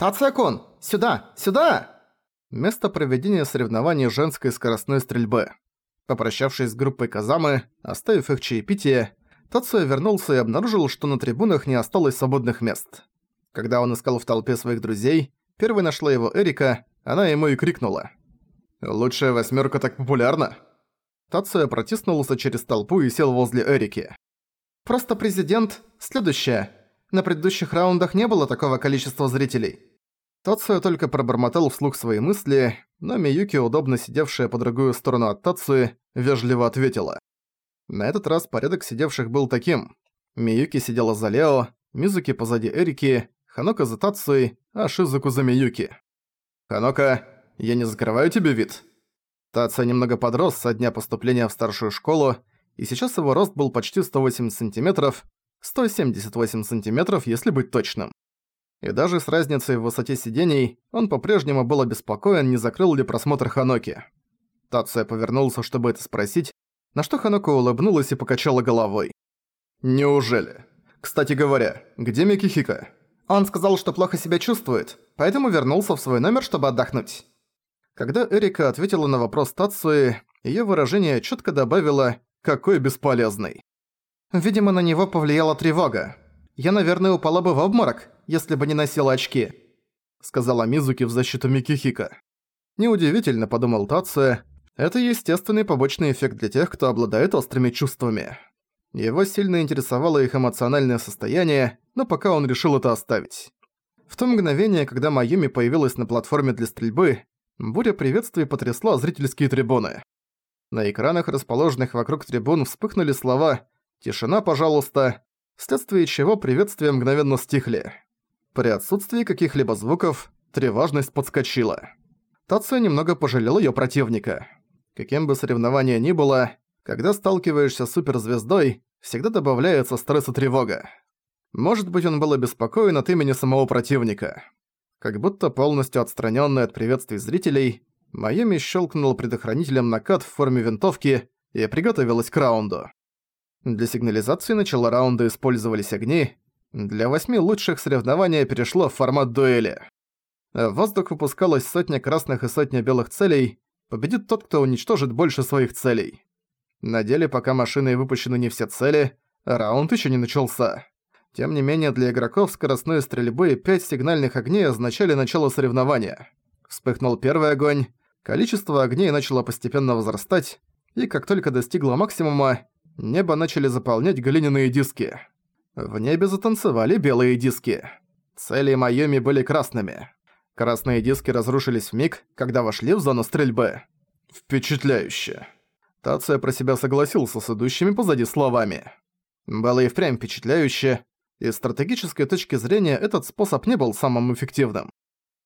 «Тацекун! Сюда! Сюда!» Место проведения соревнований женской скоростной стрельбы. Попрощавшись с группой Казамы, оставив их чаепитие, Тацуя вернулся и обнаружил, что на трибунах не осталось свободных мест. Когда он искал в толпе своих друзей, первой нашла его Эрика, она ему и крикнула. «Лучшая восьмерка так популярна?» Тацуя протиснулся через толпу и сел возле Эрики. «Просто президент. Следующее. На предыдущих раундах не было такого количества зрителей». Тацуя только пробормотал вслух свои мысли, но Миюки, удобно сидевшая по другую сторону от Тацуи, вежливо ответила. На этот раз порядок сидевших был таким. Миюки сидела за Лео, Мизуки позади Эрики, Ханока за Тацуи, а Шизуку за Миюки. «Ханока, я не закрываю тебе вид?» Тация немного подрос со дня поступления в старшую школу, и сейчас его рост был почти 180 сантиметров, 178 сантиметров, если быть точным. И даже с разницей в высоте сидений, он по-прежнему был обеспокоен, не закрыл ли просмотр Ханоки. Тация повернулся, чтобы это спросить, на что Ханока улыбнулась и покачала головой. «Неужели? Кстати говоря, где Микихика?» Он сказал, что плохо себя чувствует, поэтому вернулся в свой номер, чтобы отдохнуть. Когда Эрика ответила на вопрос Тацуи, её выражение чётко добавило «какой бесполезный». Видимо, на него повлияла тревога. Я, наверное, упала бы в обморок, если бы не носила очки, сказала Мизуки в защиту Микихика. Неудивительно, подумал Тацуя, это естественный побочный эффект для тех, кто обладает острыми чувствами. Его сильно интересовало их эмоциональное состояние, но пока он решил это оставить. В то мгновение, когда Майюми появилась на платформе для стрельбы, буря приветствий потрясла зрительские трибуны. На экранах, расположенных вокруг трибун, вспыхнули слова «Тишина, пожалуйста», вследствие чего приветствия мгновенно стихли. При отсутствии каких-либо звуков, тревожность подскочила. Тацуя немного пожалел её противника. Каким бы соревнование ни было, когда сталкиваешься с суперзвездой, всегда добавляется стресс и тревога. Может быть, он был обеспокоен от имени самого противника. Как будто полностью отстранённый от приветствий зрителей, Майами щелкнул предохранителем накат в форме винтовки и приготовилась к раунду. Для сигнализации начала раунда использовались огни, для восьми лучших соревнования перешло в формат дуэли. В воздух выпускалось сотня красных и сотня белых целей, победит тот, кто уничтожит больше своих целей. На деле, пока машиной выпущены не все цели, раунд еще не начался. Тем не менее, для игроков скоростной стрельбы пять сигнальных огней означали начало соревнования. Вспыхнул первый огонь, количество огней начало постепенно возрастать, и как только достигло максимума, небо начали заполнять глиняные диски. В небе затанцевали белые диски. Цели Майоми были красными. Красные диски разрушились в миг, когда вошли в зону стрельбы. Впечатляюще. Тация про себя согласился с идущими позади словами. Было и впрямь впечатляюще, и с стратегической точки зрения этот способ не был самым эффективным.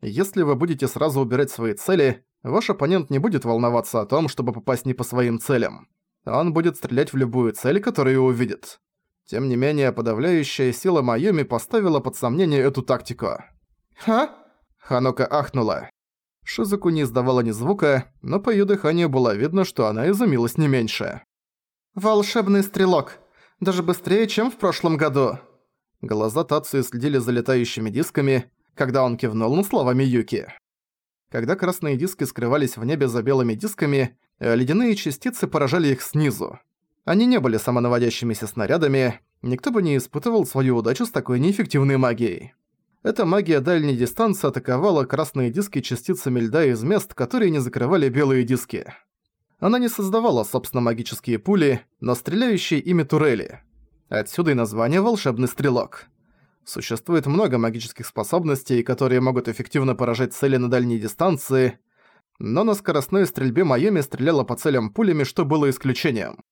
Если вы будете сразу убирать свои цели, ваш оппонент не будет волноваться о том, чтобы попасть не по своим целям. Он будет стрелять в любую цель, которую увидит. Тем не менее, подавляющая сила Майоми поставила под сомнение эту тактику. «Ха?» Ханока ахнула. Шизуку не издавала ни звука, но по её дыханию было видно, что она изумилась не меньше. «Волшебный стрелок! Даже быстрее, чем в прошлом году!» Глаза Тацию следили за летающими дисками, когда он кивнул на словами Юки. Когда красные диски скрывались в небе за белыми дисками, ледяные частицы поражали их снизу. Они не были самонаводящимися снарядами, никто бы не испытывал свою удачу с такой неэффективной магией. Эта магия дальней дистанции атаковала красные диски частицами льда из мест, которые не закрывали белые диски. Она не создавала, собственно, магические пули, но стреляющие ими турели. Отсюда и название «волшебный стрелок». Существует много магических способностей, которые могут эффективно поражать цели на дальней дистанции, но на скоростной стрельбе Майами стреляла по целям пулями, что было исключением.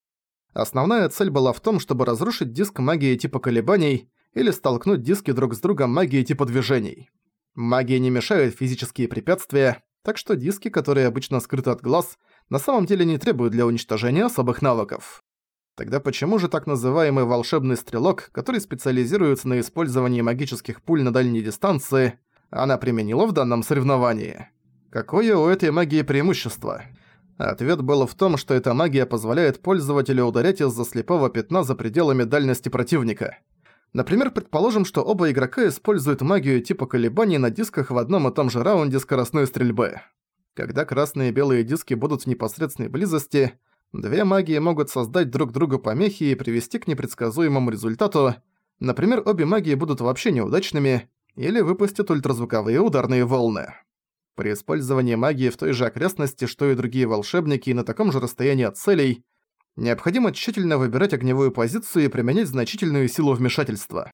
Основная цель была в том, чтобы разрушить диск магии типа колебаний, или столкнуть диски друг с другом магией типа движений. Магия не мешает физические препятствия, так что диски, которые обычно скрыты от глаз, на самом деле не требуют для уничтожения особых навыков. Тогда почему же так называемый волшебный стрелок, который специализируется на использовании магических пуль на дальней дистанции, она применила в данном соревновании? Какое у этой магии преимущество? Ответ был в том, что эта магия позволяет пользователю ударять из-за слепого пятна за пределами дальности противника – Например, предположим, что оба игрока используют магию типа колебаний на дисках в одном и том же раунде скоростной стрельбы. Когда красные и белые диски будут в непосредственной близости, две магии могут создать друг другу помехи и привести к непредсказуемому результату. Например, обе магии будут вообще неудачными или выпустят ультразвуковые ударные волны. При использовании магии в той же окрестности, что и другие волшебники, и на таком же расстоянии от целей, необходимо тщательно выбирать огневую позицию и применять значительную силу вмешательства.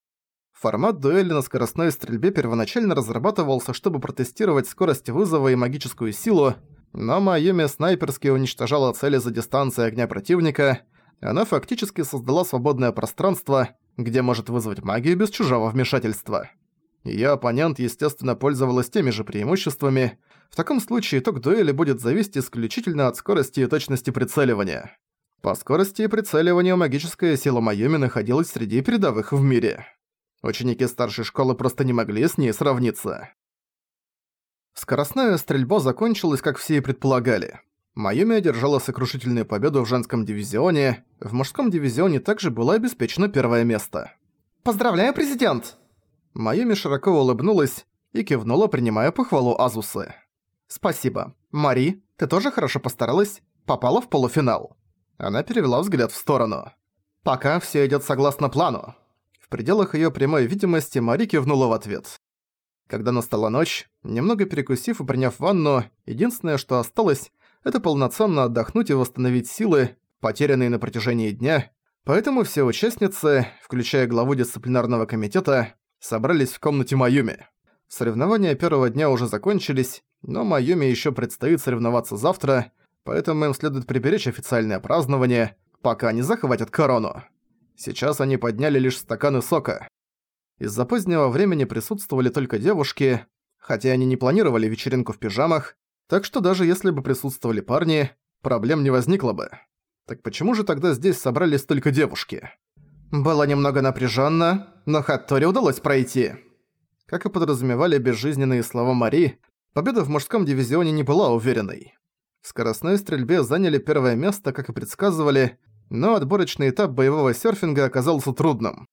Формат дуэли на скоростной стрельбе первоначально разрабатывался, чтобы протестировать скорость вызова и магическую силу, но Майюми снайперски уничтожала цели за дистанцией огня противника, она фактически создала свободное пространство, где может вызвать магию без чужого вмешательства. Её оппонент, естественно, пользовалась теми же преимуществами. В таком случае итог дуэли будет зависеть исключительно от скорости и точности прицеливания. По скорости и прицеливанию магическая сила Майоми находилась среди передовых в мире. Ученики старшей школы просто не могли с ней сравниться. Скоростная стрельба закончилась, как все и предполагали. Майоми одержала сокрушительную победу в женском дивизионе, в мужском дивизионе также было обеспечено первое место. «Поздравляю, президент!» Майоми широко улыбнулась и кивнула, принимая похвалу Азусы. «Спасибо. Мари, ты тоже хорошо постаралась, попала в полуфинал». Она перевела взгляд в сторону. «Пока все идет согласно плану». В пределах ее прямой видимости Мари кивнула в ответ. Когда настала ночь, немного перекусив и приняв ванну, единственное, что осталось, это полноценно отдохнуть и восстановить силы, потерянные на протяжении дня, поэтому все участницы, включая главу дисциплинарного комитета, собрались в комнате Майюми. Соревнования первого дня уже закончились, но Майюми еще предстоит соревноваться завтра, поэтому им следует приберечь официальное празднование, пока не захватят корону. Сейчас они подняли лишь стаканы сока. Из-за позднего времени присутствовали только девушки, хотя они не планировали вечеринку в пижамах, так что даже если бы присутствовали парни, проблем не возникло бы. Так почему же тогда здесь собрались только девушки? Было немного напряженно, но Хаттори удалось пройти. Как и подразумевали безжизненные слова Мари, победа в мужском дивизионе не была уверенной. В скоростной стрельбе заняли первое место, как и предсказывали, но отборочный этап боевого серфинга оказался трудным.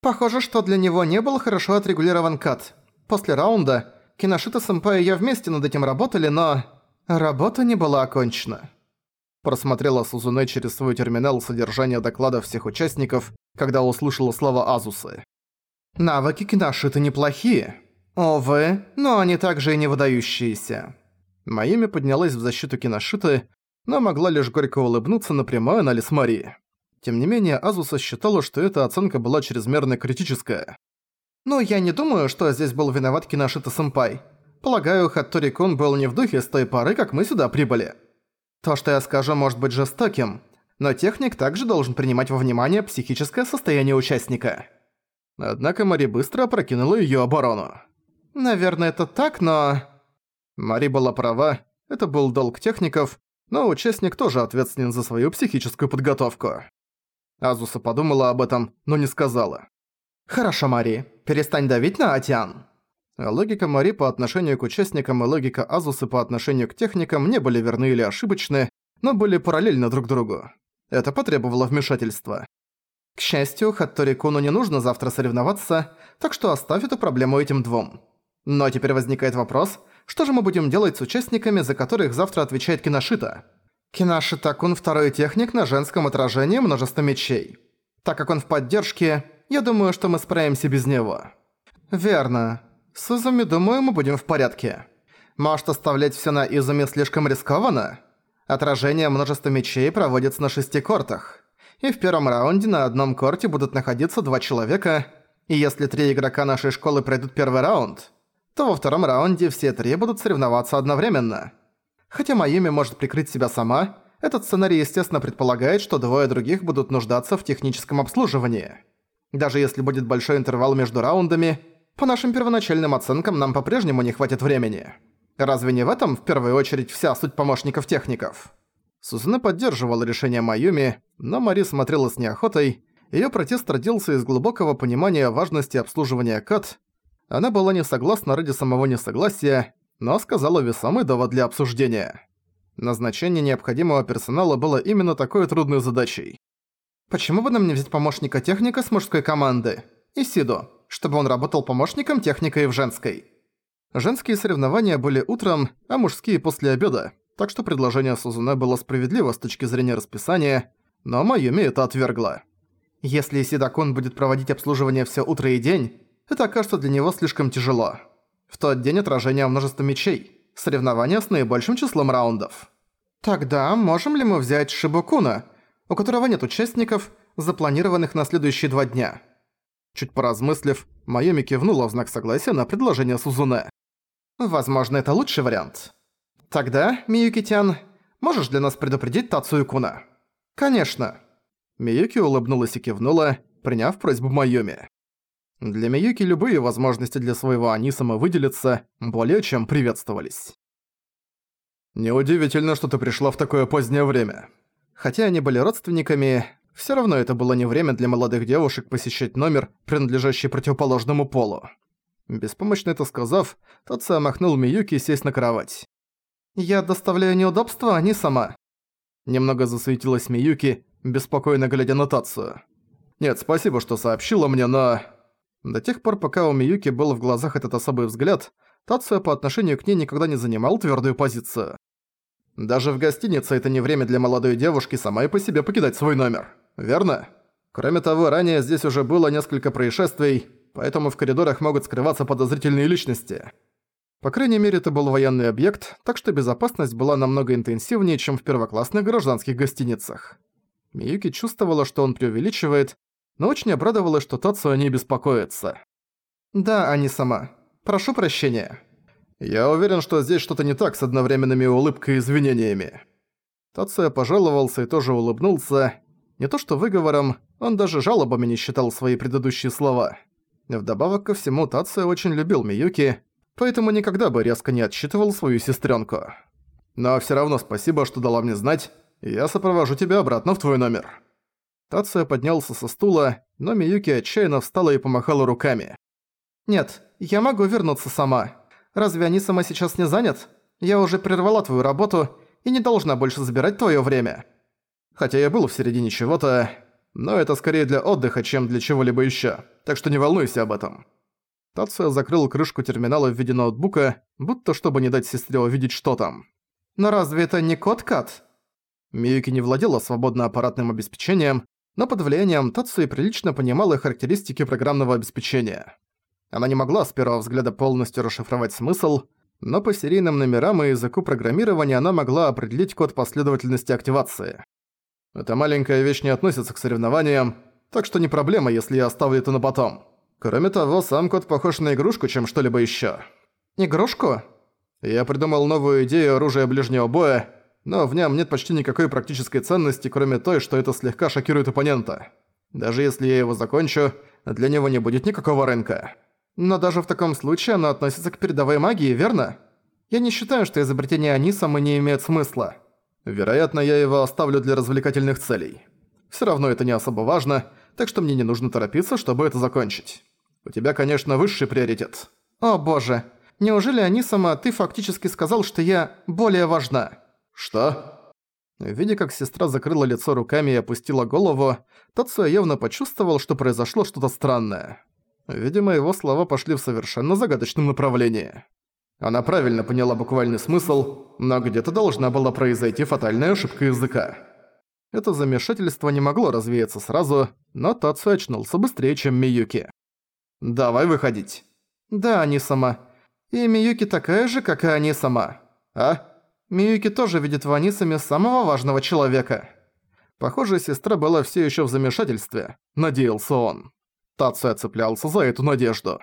Похоже, что для него не был хорошо отрегулирован кат. После раунда Киношита-сэмпай и я вместе над этим работали, но... Работа не была окончена. Просмотрела Сузуне через свой терминал содержание доклада всех участников, когда услышала слова Азусы. «Навыки Киношиты неплохие. Овы, но они также и не выдающиеся». Майами поднялась в защиту Киношиты, но могла лишь горько улыбнуться на прямой анализ Марии. Тем не менее, Азуса считала, что эта оценка была чрезмерно критическая. «Ну, я не думаю, что здесь был виноват Киношита-сэмпай. Полагаю, Хаттори-кун был не в духе с той поры, как мы сюда прибыли. То, что я скажу, может быть жестоким, но техник также должен принимать во внимание психическое состояние участника». Однако Мари быстро опрокинула её оборону. «Наверное, это так, но...» Мари была права, это был долг техников, но участник тоже ответственен за свою психическую подготовку. Азуса подумала об этом, но не сказала. «Хорошо, Мари, перестань давить на Атиан». Логика Мари по отношению к участникам и логика Азусы по отношению к техникам не были верны или ошибочны, но были параллельны друг другу. Это потребовало вмешательства. К счастью, Хаттори Куну не нужно завтра соревноваться, так что оставь эту проблему этим двум. Но теперь возникает вопрос, что же мы будем делать с участниками, за которых завтра отвечает Киношита? Киношита-кун второй техник на женском отражении множества мечей. Так как он в поддержке, я думаю, что мы справимся без него». «Верно. С Изуми, думаю, мы будем в порядке. Может, оставлять всё на Изуми слишком рискованно? Отражение множества мечей проводится на шести кортах. И в первом раунде на одном корте будут находиться два человека, и если три игрока нашей школы пройдут первый раунд, то во втором раунде все три будут соревноваться одновременно. Хотя Майюми может прикрыть себя сама, этот сценарий естественно предполагает, что двое других будут нуждаться в техническом обслуживании. Даже если будет большой интервал между раундами, по нашим первоначальным оценкам нам по-прежнему не хватит времени. Разве не в этом, в первую очередь, вся суть помощников-техников? Сузуна поддерживала решение Майюми, но Мари смотрела с неохотой. Её протест родился из глубокого понимания важности обслуживания КАТ. Она была не согласна ради самого несогласия, но сказала весомый довод для обсуждения. Назначение необходимого персонала было именно такой трудной задачей. Почему бы нам не взять помощника техника с мужской команды? и Сиду, чтобы он работал помощником техникой в женской. Женские соревнования были утром, а мужские после обеда, так что предложение Сузуне было справедливо с точки зрения расписания, но Майюми это отвергла. Если Сидакун будет проводить обслуживание все утро и день, это окажется для него слишком тяжело. В тот день отражение множества мечей, соревнования с наибольшим числом раундов. Тогда можем ли мы взять Шибукуна, у которого нет участников, запланированных на следующие два дня? Чуть поразмыслив, Майоми кивнула в знак согласия на предложение Сузуне. Возможно, это лучший вариант. «Тогда, Миюки-тян, можешь для нас предупредить Тацую-куна?» «Конечно». Миюки улыбнулась и кивнула, приняв просьбу Майоми. Для Миюки любые возможности для своего Анисама выделиться более чем приветствовались. «Неудивительно, что ты пришла в такое позднее время». Хотя они были родственниками, всё равно это было не время для молодых девушек посещать номер, принадлежащий противоположному полу. Беспомощно это сказав, Тация махнул Миюки сесть на кровать. «Я доставляю неудобства, а не сама». Немного засуетилась Миюки, беспокойно глядя на Тацию. «Нет, спасибо, что сообщила мне, но...» До тех пор, пока у Миюки был в глазах этот особый взгляд, Тация по отношению к ней никогда не занимал твердую позицию. Даже в гостинице это не время для молодой девушки самой по себе покидать свой номер, верно? Кроме того, ранее здесь уже было несколько происшествий, поэтому в коридорах могут скрываться подозрительные личности. По крайней мере, это был военный объект, так что безопасность была намного интенсивнее, чем в первоклассных гражданских гостиницах. Миюки чувствовала, что он преувеличивает, но очень обрадовалась, что Тацу о ней беспокоится. «Да, Ани сама. Прошу прощения». «Я уверен, что здесь что-то не так с одновременными улыбкой и извинениями». Тацуя пожаловался и тоже улыбнулся. Не то что выговором, он даже жалобами не считал свои предыдущие слова. Вдобавок ко всему, Тацуя очень любил Миюки, поэтому никогда бы резко не отсчитывал свою сестренку. Но все равно спасибо, что дала мне знать, и я сопровожу тебя обратно в твой номер». Тация поднялся со стула, но Миюки отчаянно встала и помахала руками. «Нет, я могу вернуться сама. Разве они сама сейчас не занят? Я уже прервала твою работу и не должна больше забирать твое время. Хотя я был в середине чего-то, но это скорее для отдыха, чем для чего-либо еще, так что не волнуйся об этом». Тация закрыл крышку терминала в виде ноутбука, будто чтобы не дать сестре увидеть, что там. «Но разве это не код-кат?» Миюки не владела свободно аппаратным обеспечением, но под влиянием Тацуи прилично понимала характеристики программного обеспечения. Она не могла с первого взгляда полностью расшифровать смысл, но по серийным номерам и языку программирования она могла определить код последовательности активации. Эта маленькая вещь не относится к соревнованиям, так что не проблема, если я оставлю это на потом. Кроме того, сам кот похож на игрушку, чем что-либо ещё. Игрушку? Я придумал новую идею оружия ближнего боя, но в нем нет почти никакой практической ценности, кроме той, что это слегка шокирует оппонента. Даже если я его закончу, для него не будет никакого рынка. Но даже в таком случае оно относится к передовой магии, верно? Я не считаю, что изобретение Анисама не имеет смысла. Вероятно, я его оставлю для развлекательных целей. Всё равно это не особо важно, так что мне не нужно торопиться, чтобы это закончить. У тебя, конечно, высший приоритет. О боже, неужели Анисама ты фактически сказал, что я более важна? Что? Видя, как сестра закрыла лицо руками и опустила голову, Тацуя явно почувствовал, что произошло что-то странное. Видимо, его слова пошли в совершенно загадочном направлении. Она правильно поняла буквальный смысл, но где-то должна была произойти фатальная ошибка языка. Это замешательство не могло развеяться сразу, но Тацу очнулся быстрее, чем Миюки. «Давай выходить». «Да, они сама. И Миюки такая же, как и они сама. А?» Миюки тоже видит в Анисаме самого важного человека. Похоже, сестра была все еще в замешательстве, надеялся он. Тацуя цеплялся за эту надежду.